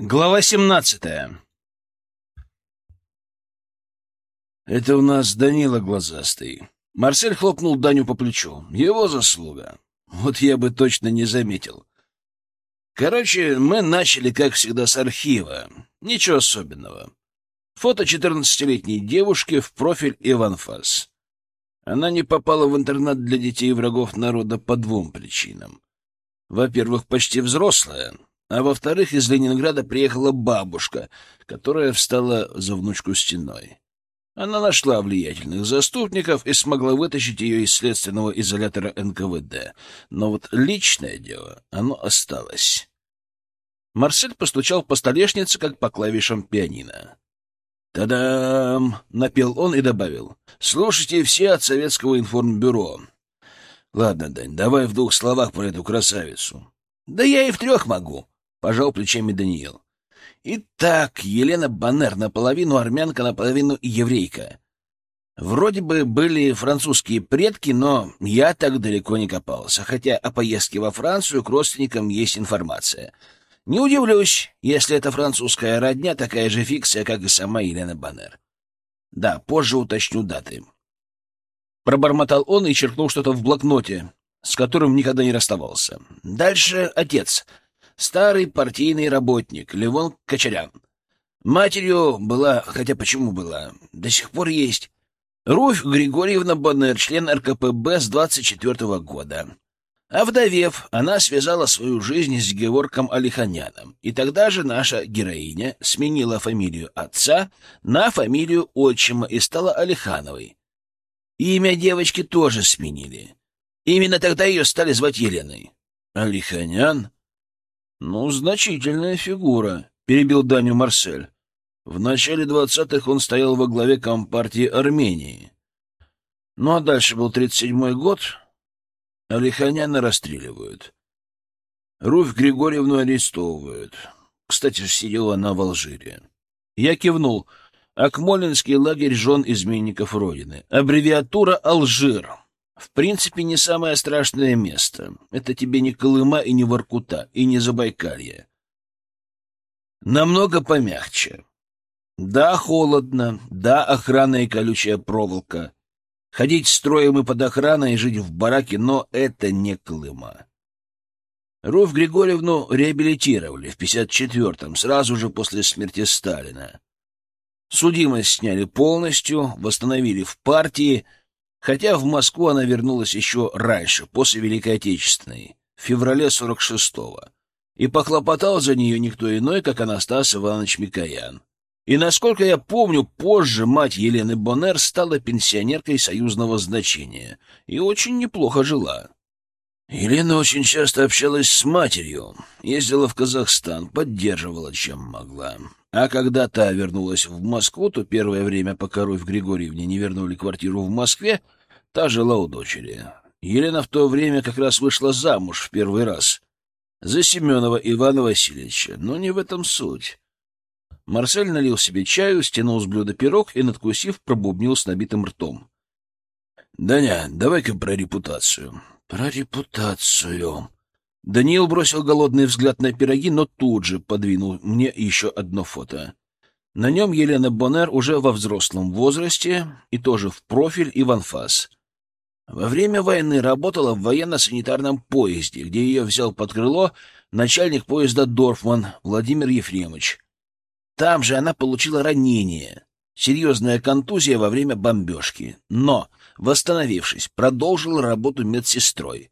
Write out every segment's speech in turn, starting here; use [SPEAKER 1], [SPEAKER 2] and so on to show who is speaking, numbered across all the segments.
[SPEAKER 1] Глава семнадцатая. Это у нас Данила глазастый. Марсель хлопнул Даню по плечу. Его заслуга. Вот я бы точно не заметил. Короче, мы начали, как всегда, с архива. Ничего особенного. Фото четырнадцатилетней девушки в профиль и в анфас. Она не попала в интернат для детей врагов народа по двум причинам. Во-первых, почти взрослая, а во-вторых, из Ленинграда приехала бабушка, которая встала за внучку стеной. Она нашла влиятельных заступников и смогла вытащить ее из следственного изолятора НКВД. Но вот личное дело, оно осталось. Марсель постучал по столешнице, как по клавишам пианино. «Та-дам!» — напел он и добавил. «Слушайте все от Советского информбюро. Ладно, Дань, давай в двух словах про эту красавицу». «Да я и в трех могу», — пожал плечами Даниил. Итак, Елена Баннер наполовину армянка, наполовину еврейка. Вроде бы были французские предки, но я так далеко не копался, хотя о поездке во Францию к родственникам есть информация. Не удивлюсь, если это французская родня такая же фикция, как и сама Елена Баннер. Да, позже уточню даты. Пробормотал он и черкнул что-то в блокноте, с которым никогда не расставался. Дальше отец — Старый партийный работник, Левон Кочарян. Матерью была, хотя почему была, до сих пор есть, Руфь Григорьевна Боннер, член РКПБ с 24 -го года. А вдовев, она связала свою жизнь с Геворком Алиханяном, и тогда же наша героиня сменила фамилию отца на фамилию отчима и стала Алихановой. Имя девочки тоже сменили. Именно тогда ее стали звать Еленой. Алиханян? «Ну, значительная фигура», — перебил Даню Марсель. В начале двадцатых он стоял во главе Компартии Армении. Ну а дальше был тридцать седьмой год. Алиханяна расстреливают. Руфь Григорьевну арестовывают. Кстати, сидела она в Алжире. Я кивнул. Акмолинский лагерь жен изменников Родины. Аббревиатура «Алжир». В принципе, не самое страшное место. Это тебе не Колыма и не Воркута, и не Забайкалье. Намного помягче. Да, холодно, да, охрана и колючая проволока. Ходить строем и под охраной и жить в бараке, но это не Колыма. Руф Григорьевну реабилитировали в 54-м, сразу же после смерти Сталина. Судимость сняли полностью, восстановили в партии — Хотя в Москву она вернулась еще раньше, после Великой Отечественной, в феврале 46-го. И похлопотал за нее никто иной, как Анастас Иванович Микоян. И, насколько я помню, позже мать Елены Боннер стала пенсионеркой союзного значения и очень неплохо жила. Елена очень часто общалась с матерью, ездила в Казахстан, поддерживала, чем могла. А когда та вернулась в Москву, то первое время, пока Руфь Григорьевне не вернули квартиру в Москве, та жила у дочери. Елена в то время как раз вышла замуж в первый раз. За Семенова Ивана Васильевича. Но не в этом суть. Марсель налил себе чаю, стянул с блюда пирог и, надкусив, пробубнил с набитым ртом. — Даня, давай-ка про репутацию. — Про репутацию. Даниил бросил голодный взгляд на пироги, но тут же подвинул мне еще одно фото. На нем Елена Боннер уже во взрослом возрасте и тоже в профиль и в анфас. Во время войны работала в военно-санитарном поезде, где ее взял под крыло начальник поезда Дорфман Владимир Ефремович. Там же она получила ранение, серьезная контузия во время бомбежки, но, восстановившись, продолжила работу медсестрой.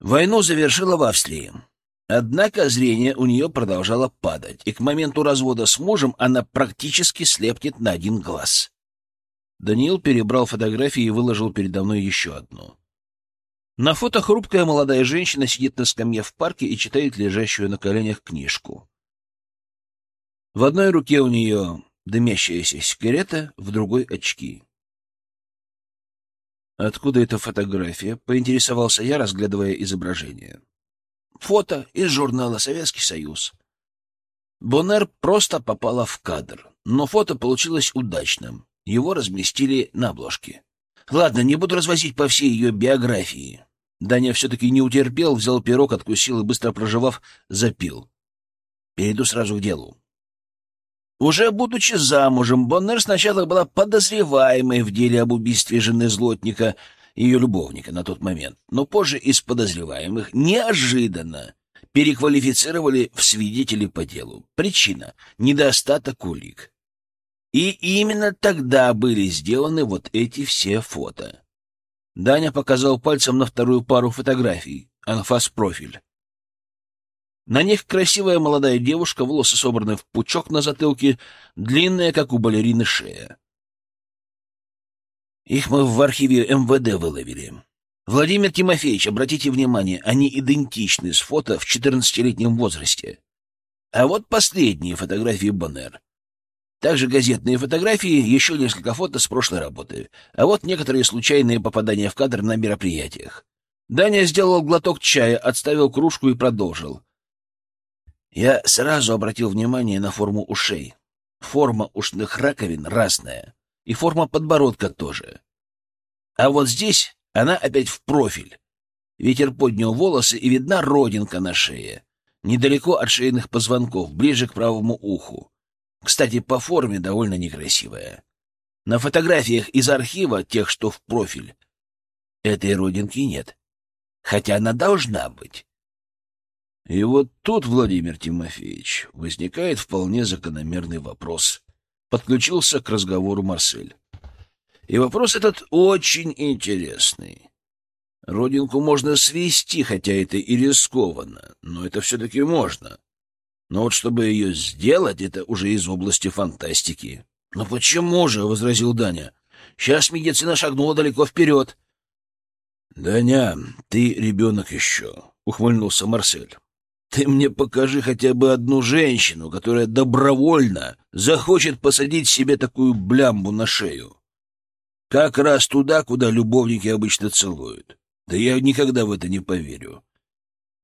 [SPEAKER 1] Войну завершила в Австрии. Однако зрение у нее продолжало падать, и к моменту развода с мужем она практически слепнет на один глаз. Даниил перебрал фотографии и выложил передо мной еще одну. На фото хрупкая молодая женщина сидит на скамье в парке и читает лежащую на коленях книжку. В одной руке у нее дымящаяся сигарета, в другой — очки. «Откуда эта фотография?» — поинтересовался я, разглядывая изображение. «Фото из журнала «Советский Союз». Боннер просто попала в кадр, но фото получилось удачным. Его разместили на обложке. Ладно, не буду развозить по всей ее биографии. Даня все-таки не утерпел, взял пирог, откусил и, быстро проживав, запил. Перейду сразу к делу. Уже будучи замужем, Боннер сначала была подозреваемой в деле об убийстве жены злотника, ее любовника на тот момент, но позже из подозреваемых неожиданно переквалифицировали в свидетели по делу. Причина — недостаток улик. И именно тогда были сделаны вот эти все фото. Даня показал пальцем на вторую пару фотографий, анфас-профиль. На них красивая молодая девушка, волосы собраны в пучок на затылке, длинная, как у балерины, шея. Их мы в архиве МВД выловили. Владимир Тимофеевич, обратите внимание, они идентичны с фото в 14-летнем возрасте. А вот последние фотографии Боннер. Также газетные фотографии, еще несколько фото с прошлой работы. А вот некоторые случайные попадания в кадр на мероприятиях. Даня сделал глоток чая, отставил кружку и продолжил. Я сразу обратил внимание на форму ушей. Форма ушных раковин разная, и форма подбородка тоже. А вот здесь она опять в профиль. Ветер поднял волосы, и видна родинка на шее, недалеко от шейных позвонков, ближе к правому уху. Кстати, по форме довольно некрасивая. На фотографиях из архива, тех, что в профиль, этой родинки нет. Хотя она должна быть. И вот тут, Владимир Тимофеевич, возникает вполне закономерный вопрос. Подключился к разговору Марсель. И вопрос этот очень интересный. Родинку можно свести, хотя это и рискованно, но это все-таки можно. Но вот чтобы ее сделать, это уже из области фантастики. — Ну почему же? — возразил Даня. — Сейчас медицина шагнула далеко вперед. — Даня, ты ребенок еще, — ухмыльнулся Марсель. Ты мне покажи хотя бы одну женщину, которая добровольно захочет посадить себе такую блямбу на шею. Как раз туда, куда любовники обычно целуют. Да я никогда в это не поверю.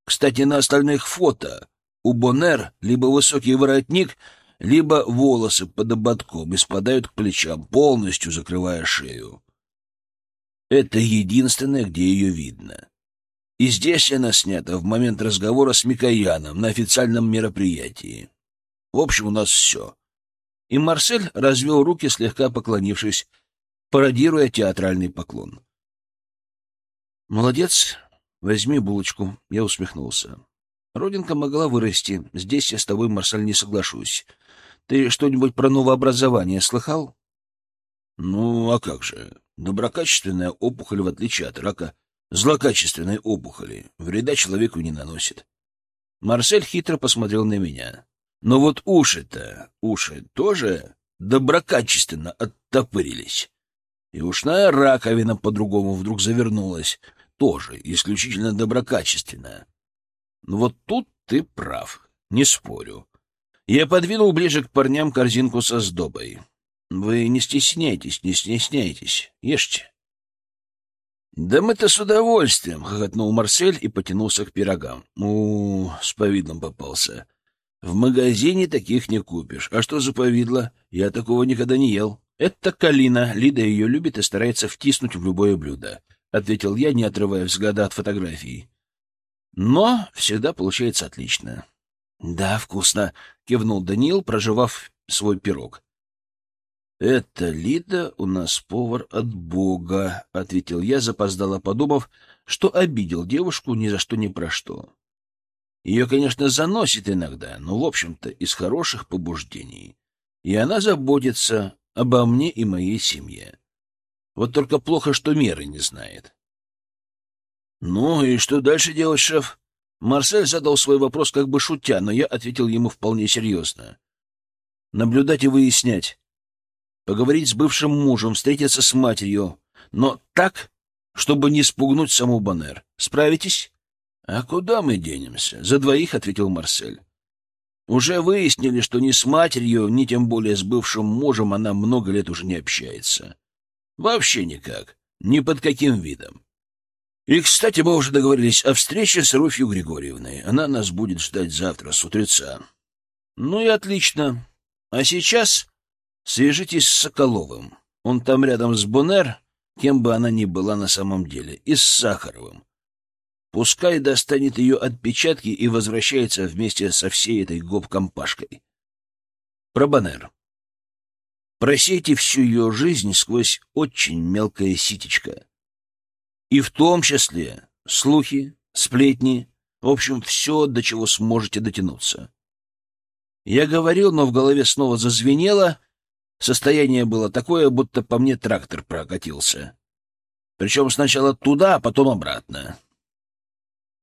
[SPEAKER 1] Кстати, на остальных фото у Боннер либо высокий воротник, либо волосы под ободком и спадают к плечам, полностью закрывая шею. Это единственное, где ее видно. И здесь она снята в момент разговора с Микояном на официальном мероприятии. В общем, у нас все. И Марсель развел руки, слегка поклонившись, пародируя театральный поклон. «Молодец. Возьми булочку». Я усмехнулся. Родинка могла вырасти. Здесь я с тобой, Марсель, не соглашусь. Ты что-нибудь про новообразование слыхал? Ну, а как же? Доброкачественная опухоль, в отличие от рака, злокачественной опухоли, вреда человеку не наносит. Марсель хитро посмотрел на меня. Но вот уши-то, уши тоже доброкачественно оттопырились. И ушная раковина по-другому вдруг завернулась, тоже исключительно доброкачественно. Но вот тут ты прав, не спорю. Я подвинул ближе к парням корзинку со сдобой. Вы не стесняйтесь, не стесняйтесь, ешьте. «Да мы-то с удовольствием!» — хохотнул Марсель и потянулся к пирогам. «У, с повидлом попался. В магазине таких не купишь. А что за повидло? Я такого никогда не ел». «Это калина. Лида ее любит и старается втиснуть в любое блюдо», — ответил я, не отрывая взгляда от фотографий. «Но всегда получается отлично». «Да, вкусно», — кивнул Даниил, проживав свой пирог. «Это Лида у нас повар от Бога», — ответил я, запоздало подумав, что обидел девушку ни за что ни про что. Ее, конечно, заносит иногда, но, в общем-то, из хороших побуждений. И она заботится обо мне и моей семье. Вот только плохо, что меры не знает. «Ну и что дальше делать, шеф?» Марсель задал свой вопрос как бы шутя, но я ответил ему вполне серьезно. «Наблюдать и выяснять поговорить с бывшим мужем, встретиться с матерью, но так, чтобы не спугнуть саму Боннер. Справитесь? — А куда мы денемся? — за двоих ответил Марсель. Уже выяснили, что ни с матерью, ни тем более с бывшим мужем она много лет уже не общается. Вообще никак, ни под каким видом. И, кстати, мы уже договорились о встрече с Руфью Григорьевной. Она нас будет ждать завтра с утреца. Ну и отлично. А сейчас Свяжитесь с Соколовым. Он там рядом с Бонер, кем бы она ни была на самом деле, и с Сахаровым. Пускай достанет ее отпечатки и возвращается вместе со всей этой гоп-компашкой. Пробанер. Просейте всю ее жизнь сквозь очень мелкое ситечко. И в том числе слухи, сплетни, в общем, все, до чего сможете дотянуться. Я говорил, но в голове снова зазвенело. Состояние было такое, будто по мне трактор прокатился. Причем сначала туда, а потом обратно.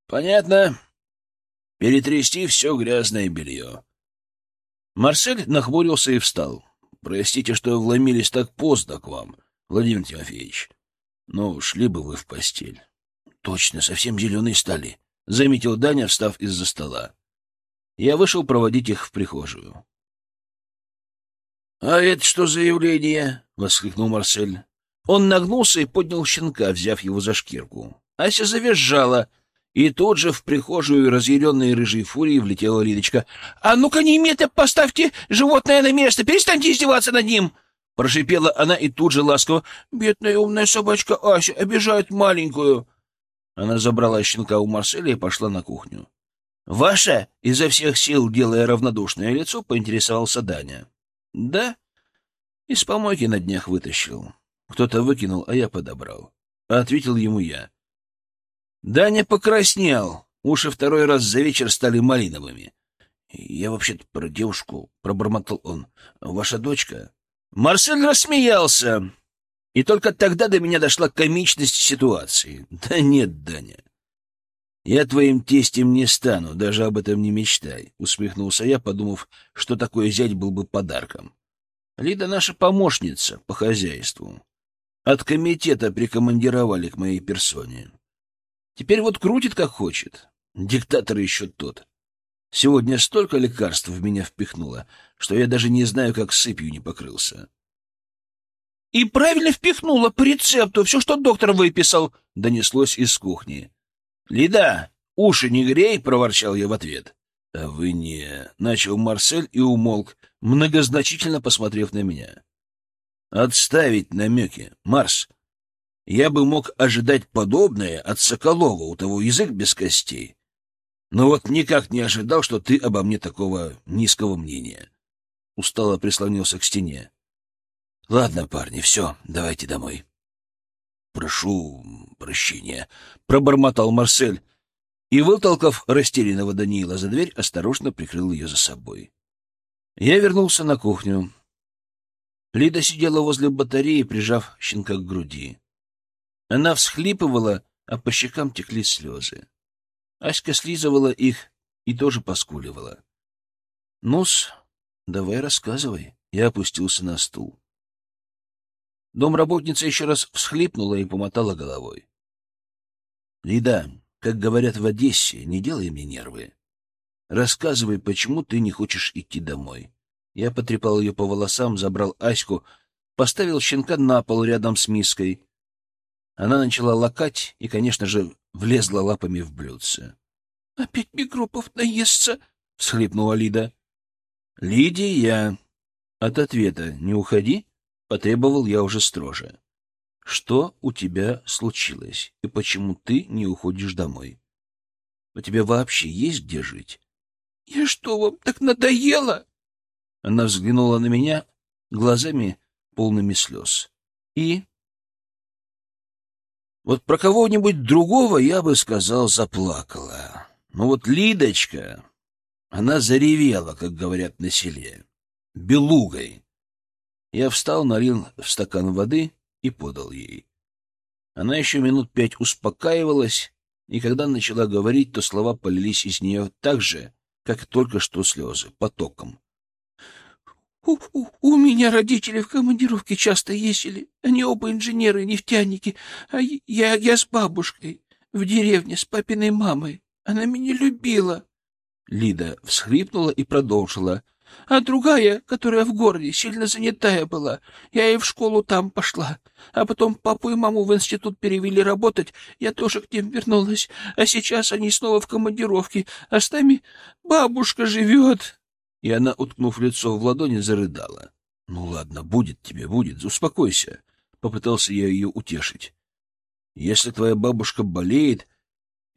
[SPEAKER 1] Понятно. Перетрясти все грязное белье. Марсель нахмурился и встал. Простите, что вломились так поздно к вам, Владимир Тимофеевич. Но шли бы вы в постель. Точно, совсем зеленые стали, — заметил Даня, встав из-за стола. Я вышел проводить их в прихожую. — А это что за явление? — воскликнул Марсель. Он нагнулся и поднял щенка, взяв его за шкирку. Ася завизжала, и тут же в прихожую разъяренной рыжей фурией влетела Лидочка. — А ну-ка, немедленно поставьте животное на место! Перестаньте издеваться над ним! Прошипела она и тут же ласково. — Бедная умная собачка Ася обижает маленькую. Она забрала щенка у Марселя и пошла на кухню. «Ваша?» — изо всех сил, делая равнодушное лицо, поинтересовался Даня. «Да?» Из помойки на днях вытащил. Кто-то выкинул, а я подобрал. Ответил ему я. Даня покраснел. Уши второй раз за вечер стали малиновыми. «Я вообще-то про девушку», — пробормотал он. «Ваша дочка?» Марсель рассмеялся. И только тогда до меня дошла комичность ситуации. Да нет, Даня. Я твоим тестем не стану, даже об этом не мечтай, усмехнулся я, подумав, что такое зять был бы подарком. Лида наша помощница по хозяйству. От комитета прикомандировали к моей персоне. Теперь вот крутит как хочет. Диктатор еще тот. Сегодня столько лекарств в меня впихнуло, что я даже не знаю, как сыпью не покрылся. — И правильно впихнула по рецепту все, что доктор выписал, — донеслось из кухни. — Лида, уши не грей, — проворчал я в ответ. — А вы не... — начал Марсель и умолк, многозначительно посмотрев на меня. — Отставить намеки, Марс. Я бы мог ожидать подобное от Соколова, у того язык без костей. Но вот никак не ожидал, что ты обо мне такого низкого мнения. Устало прислонился к стене. Ладно, парни, все, давайте домой. Прошу прощения, пробормотал Марсель и, вытолкав растерянного Даниила за дверь, осторожно прикрыл ее за собой. Я вернулся на кухню. Лида сидела возле батареи, прижав щенка к груди. Она всхлипывала, а по щекам текли слезы. Аська слизывала их и тоже поскуливала. — Ну-с, давай рассказывай. Я опустился на стул. Домработница еще раз всхлипнула и помотала головой. — Лида, как говорят в Одессе, не делай мне нервы. Рассказывай, почему ты не хочешь идти домой. Я потрепал ее по волосам, забрал Аську, поставил щенка на пол рядом с миской. Она начала лакать и, конечно же, влезла лапами в блюдце. — Опять микробов наестся! — всхлипнула Лида. — Лидия! От ответа не уходи. Потребовал я уже строже. Что у тебя случилось и почему ты не уходишь домой? У тебя вообще есть где жить? Я что, вам так надоело? Она взглянула на меня глазами полными слез. И вот про кого-нибудь другого я бы сказал, заплакала. Но вот Лидочка, она заревела, как говорят на селе, белугой. Я встал, налил в стакан воды и подал ей. Она еще минут пять успокаивалась, и когда начала говорить, то слова полились из нее так же, как только что слезы, потоком. У, у, у меня родители в командировке часто ездили. Они оба инженеры, нефтяники. А я, я с бабушкой в деревне с папиной мамой. Она меня любила. Лида всхлипнула и продолжила. А другая, которая в городе, сильно занятая была. Я и в школу там пошла. А потом папу и маму в институт перевели работать. Я тоже к ним вернулась. А сейчас они снова в командировке. А с нами бабушка живет. И она, уткнув лицо в ладони, зарыдала. — Ну ладно, будет тебе, будет. Успокойся. Попытался я ее утешить. Если твоя бабушка болеет,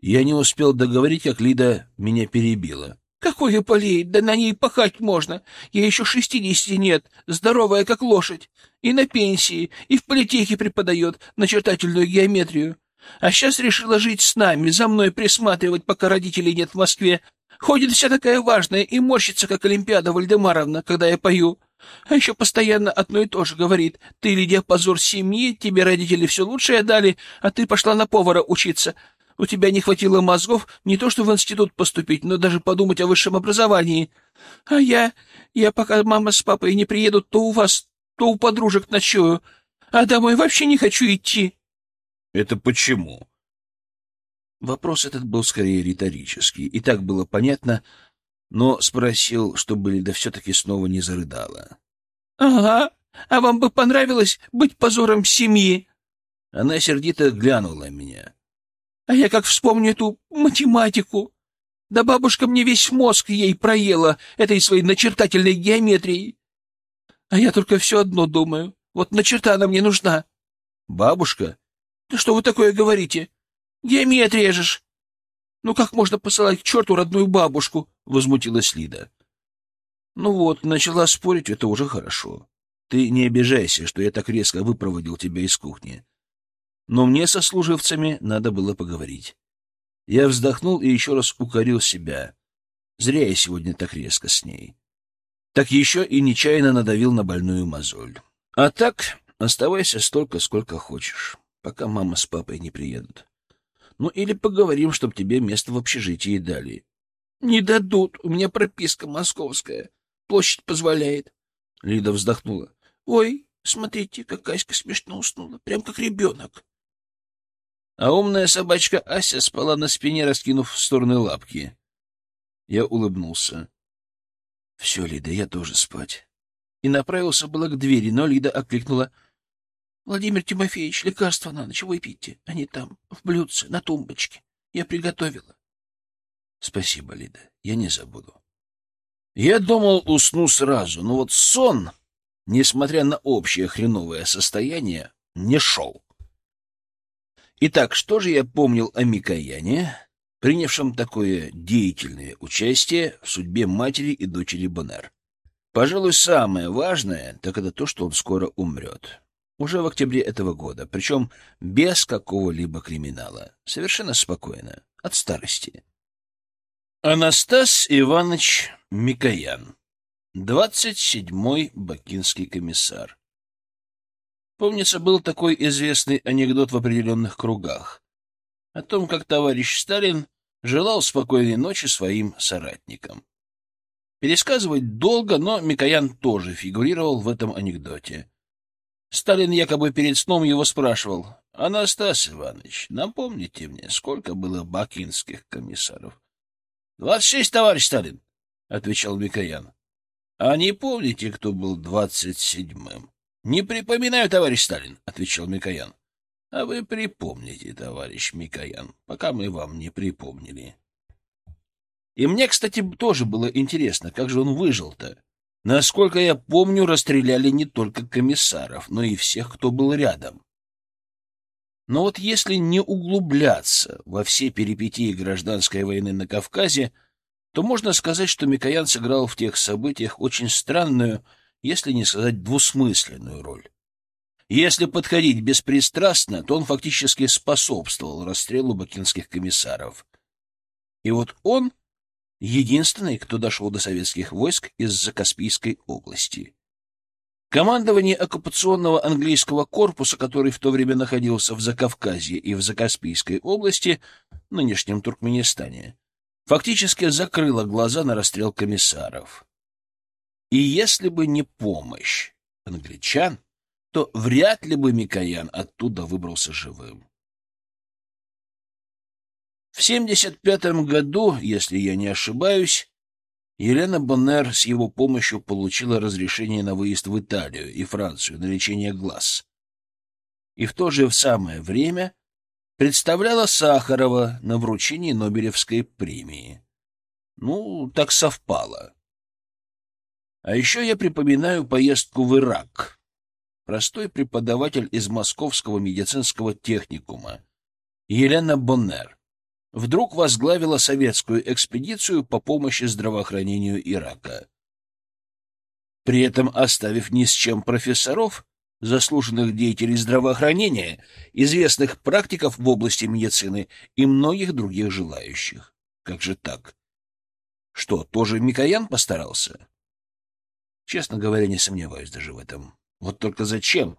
[SPEAKER 1] Я не успел договорить, как Лида меня перебила.
[SPEAKER 2] «Какое болеет? Да на ней пахать можно. Ей еще шестидесяти нет, здоровая, как лошадь. И на пенсии, и в политехе преподает начертательную геометрию. А сейчас решила жить с нами, за мной присматривать, пока родителей нет в Москве. Ходит вся такая важная и морщится, как Олимпиада Вальдемаровна, когда я пою. А еще постоянно одно и то же говорит. Ты, Лидия, позор семьи, тебе родители все лучшее дали, а ты пошла на повара учиться. У тебя не хватило мозгов не то что в институт поступить, но даже подумать о высшем образовании. А я... Я пока мама с папой не приедут, то у вас, то у подружек ночую. А домой вообще не хочу идти.
[SPEAKER 1] Это почему? Вопрос этот был скорее риторический, и так было понятно, но спросил, чтобы Лида все-таки снова не зарыдала.
[SPEAKER 2] — Ага, а вам бы понравилось быть позором семьи?
[SPEAKER 1] Она сердито глянула меня.
[SPEAKER 2] А я как вспомню эту математику. Да бабушка мне весь мозг ей проела этой своей начертательной геометрией. А я только все одно думаю. Вот начерта она мне нужна.
[SPEAKER 1] Бабушка?
[SPEAKER 2] Да что вы такое говорите? Геометрия же ж. Ну как можно посылать к черту родную бабушку? Возмутилась Лида.
[SPEAKER 1] Ну вот, начала спорить, это уже хорошо. Ты не обижайся, что я так резко выпроводил тебя из кухни но мне со служивцами надо было поговорить. Я вздохнул и еще раз укорил себя. Зря я сегодня так резко с ней. Так еще и нечаянно надавил на больную мозоль. А так, оставайся столько, сколько хочешь, пока мама с папой не приедут. Ну или поговорим, чтоб тебе место в общежитии дали.
[SPEAKER 2] — Не дадут, у меня прописка московская. Площадь позволяет.
[SPEAKER 1] Лида вздохнула.
[SPEAKER 2] — Ой, смотрите, как Аська смешно уснула, прям как ребенок
[SPEAKER 1] а умная собачка Ася спала на спине, раскинув в стороны лапки. Я улыбнулся. — Все, Лида, я тоже спать. И направился было к двери, но Лида окликнула.
[SPEAKER 2] — Владимир Тимофеевич, лекарства на ночь выпейте. Они там, в блюдце, на тумбочке. Я приготовила.
[SPEAKER 1] — Спасибо, Лида, я не забуду. Я думал, усну сразу, но вот сон, несмотря на общее хреновое состояние, не шел. Итак, что же я помнил о Микояне, принявшем такое деятельное участие в судьбе матери и дочери Боннер? Пожалуй, самое важное, так это то, что он скоро умрет. Уже в октябре этого года, причем без какого-либо криминала. Совершенно спокойно, от старости. Анастас Иванович Микоян, 27-й бакинский комиссар. Помнится, был такой известный анекдот в определенных кругах о том, как товарищ Сталин желал спокойной ночи своим соратникам. Пересказывать долго, но Микоян тоже фигурировал в этом анекдоте. Сталин якобы перед сном его спрашивал, «Анастас Иванович, напомните мне, сколько было бакинских комиссаров?» «Двадцать шесть, товарищ Сталин», — отвечал Микоян. «А не помните, кто был двадцать седьмым?» — Не припоминаю, товарищ Сталин, — отвечал Микоян. — А вы припомните, товарищ Микоян, пока мы вам не припомнили. И мне, кстати, тоже было интересно, как же он выжил-то. Насколько я помню, расстреляли не только комиссаров, но и всех, кто был рядом. Но вот если не углубляться во все перипетии гражданской войны на Кавказе, то можно сказать, что Микоян сыграл в тех событиях очень странную если не сказать двусмысленную роль. Если подходить беспристрастно, то он фактически способствовал расстрелу бакинских комиссаров. И вот он единственный, кто дошел до советских войск из Закаспийской области. Командование оккупационного английского корпуса, который в то время находился в Закавказье и в Закаспийской области, нынешнем Туркменистане, фактически закрыло глаза на расстрел комиссаров. И если бы не помощь англичан, то вряд ли бы Микоян оттуда выбрался живым. В 75 году, если я не ошибаюсь, Елена Боннер с его помощью получила разрешение на выезд в Италию и Францию на лечение глаз. И в то же самое время представляла Сахарова на вручении Нобелевской премии. Ну, так совпало. А еще я припоминаю поездку в Ирак. Простой преподаватель из Московского медицинского техникума, Елена Боннер, вдруг возглавила советскую экспедицию по помощи здравоохранению Ирака. При этом оставив ни с чем профессоров, заслуженных деятелей здравоохранения, известных практиков в области медицины и многих других желающих. Как же так? Что, тоже Микоян постарался? Честно говоря, не сомневаюсь даже в этом. Вот только зачем?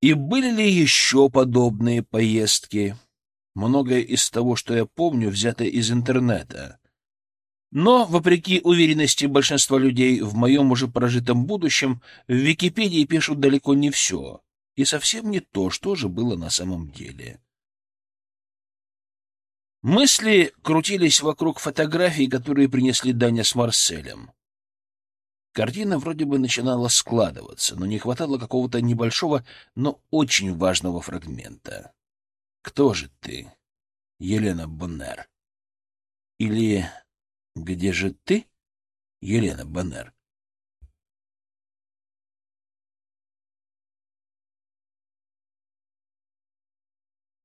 [SPEAKER 1] И были ли еще подобные поездки? Многое из того, что я помню, взято из интернета. Но, вопреки уверенности большинства людей в моем уже прожитом будущем, в Википедии пишут далеко не все, и совсем не то, что же было на самом деле. Мысли крутились вокруг фотографий, которые принесли Даня с Марселем. Картина вроде бы начинала складываться, но не хватало какого-то небольшого, но очень важного фрагмента. «Кто же ты, Елена Боннер?» Или «Где же ты, Елена Боннер?»